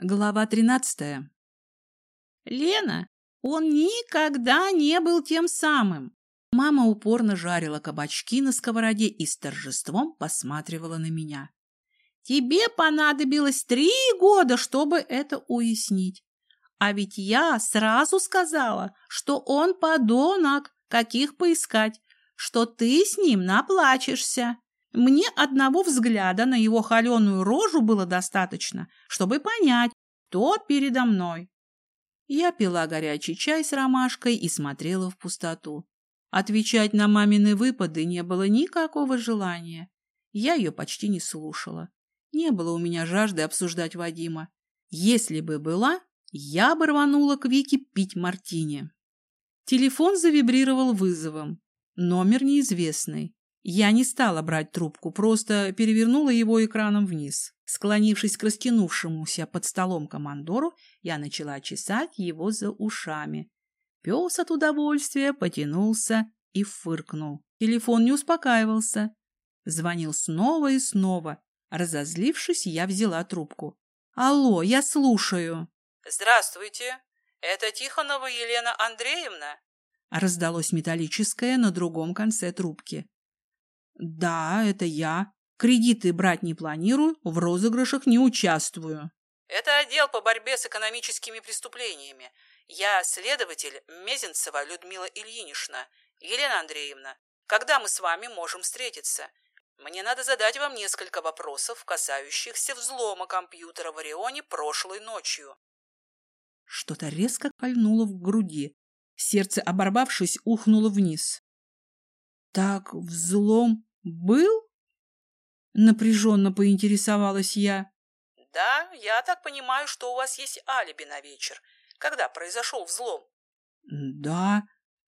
Глава тринадцатая. Лена, он никогда не был тем самым. Мама упорно жарила кабачки на сковороде и с торжеством посматривала на меня. Тебе понадобилось три года, чтобы это уяснить. А ведь я сразу сказала, что он подонок, каких поискать, что ты с ним наплачешься. Мне одного взгляда на его холеную рожу было достаточно, чтобы понять, кто передо мной. Я пила горячий чай с ромашкой и смотрела в пустоту. Отвечать на мамины выпады не было никакого желания. Я ее почти не слушала. Не было у меня жажды обсуждать Вадима. Если бы была, я бы рванула к Вике пить мартини. Телефон завибрировал вызовом. Номер неизвестный. Я не стала брать трубку, просто перевернула его экраном вниз. Склонившись к растянувшемуся под столом командору, я начала чесать его за ушами. Пес от удовольствия потянулся и фыркнул. Телефон не успокаивался. Звонил снова и снова. Разозлившись, я взяла трубку. «Алло, я слушаю». «Здравствуйте. Это Тихонова Елена Андреевна?» Раздалось металлическое на другом конце трубки. Да, это я. Кредиты брать не планирую, в розыгрышах не участвую. Это отдел по борьбе с экономическими преступлениями. Я следователь Мезенцева Людмила Ильинична. Елена Андреевна, когда мы с вами можем встретиться? Мне надо задать вам несколько вопросов, касающихся взлома компьютера в Орионе прошлой ночью. Что-то резко кольнуло в груди. Сердце, оборвавшись, ухнуло вниз. Так взлом был? Напряженно поинтересовалась я. Да, я так понимаю, что у вас есть алиби на вечер. Когда произошел взлом? Да,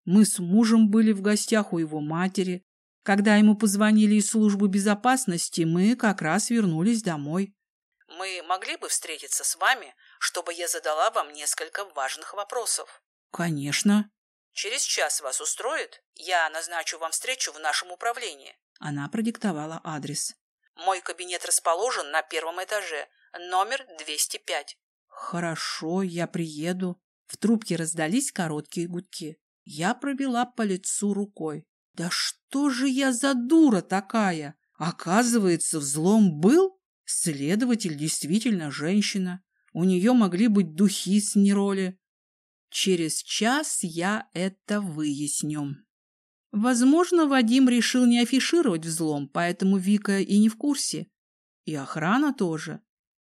мы с мужем были в гостях у его матери. Когда ему позвонили из службы безопасности, мы как раз вернулись домой. Мы могли бы встретиться с вами, чтобы я задала вам несколько важных вопросов? Конечно. Через час вас устроит? Я назначу вам встречу в нашем управлении. Она продиктовала адрес. Мой кабинет расположен на первом этаже, номер 205. Хорошо, я приеду. В трубке раздались короткие гудки. Я провела по лицу рукой. Да что же я за дура такая? Оказывается, взлом был? Следователь действительно женщина. У нее могли быть духи с нероли. Через час я это выясню. Возможно, Вадим решил не афишировать взлом, поэтому Вика и не в курсе. И охрана тоже.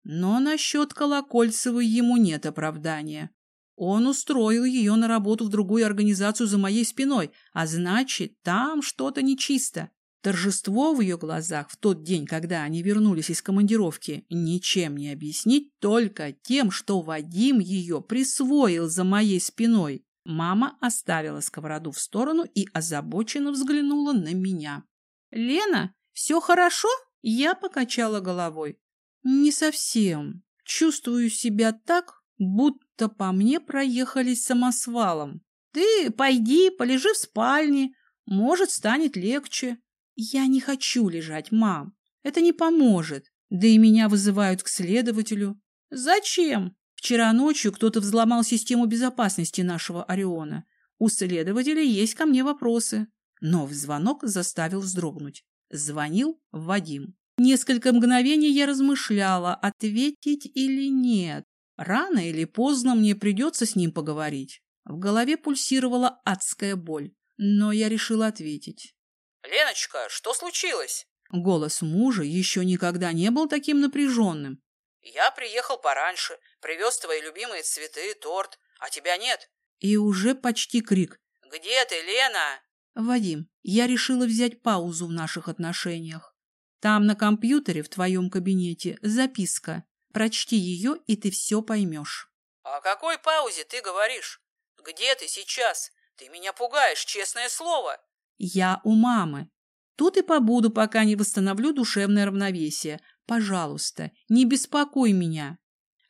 Но насчет Колокольцевой ему нет оправдания. Он устроил ее на работу в другую организацию за моей спиной, а значит, там что-то нечисто. Торжество в ее глазах в тот день, когда они вернулись из командировки, ничем не объяснить только тем, что Вадим ее присвоил за моей спиной. Мама оставила сковороду в сторону и озабоченно взглянула на меня. «Лена, все хорошо?» Я покачала головой. «Не совсем. Чувствую себя так, будто по мне проехались самосвалом. Ты пойди, полежи в спальне, может, станет легче». Я не хочу лежать, мам. Это не поможет. Да и меня вызывают к следователю. Зачем? Вчера ночью кто-то взломал систему безопасности нашего Ориона. У следователя есть ко мне вопросы. Новый звонок заставил вздрогнуть. Звонил Вадим. Несколько мгновений я размышляла, ответить или нет. Рано или поздно мне придется с ним поговорить. В голове пульсировала адская боль, но я решила ответить. «Леночка, что случилось?» Голос мужа еще никогда не был таким напряженным. «Я приехал пораньше, привез твои любимые цветы, торт, а тебя нет». И уже почти крик. «Где ты, Лена?» «Вадим, я решила взять паузу в наших отношениях. Там на компьютере в твоем кабинете записка. Прочти ее, и ты все поймешь». «О какой паузе ты говоришь? Где ты сейчас? Ты меня пугаешь, честное слово!» Я у мамы. Тут и побуду, пока не восстановлю душевное равновесие. Пожалуйста, не беспокой меня.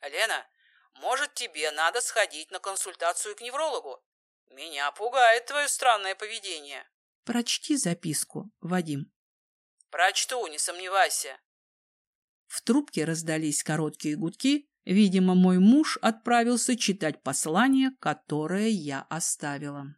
Лена, может, тебе надо сходить на консультацию к неврологу? Меня пугает твое странное поведение. Прочти записку, Вадим. Прочту, не сомневайся. В трубке раздались короткие гудки, Видимо, мой муж отправился читать послание, которое я оставила.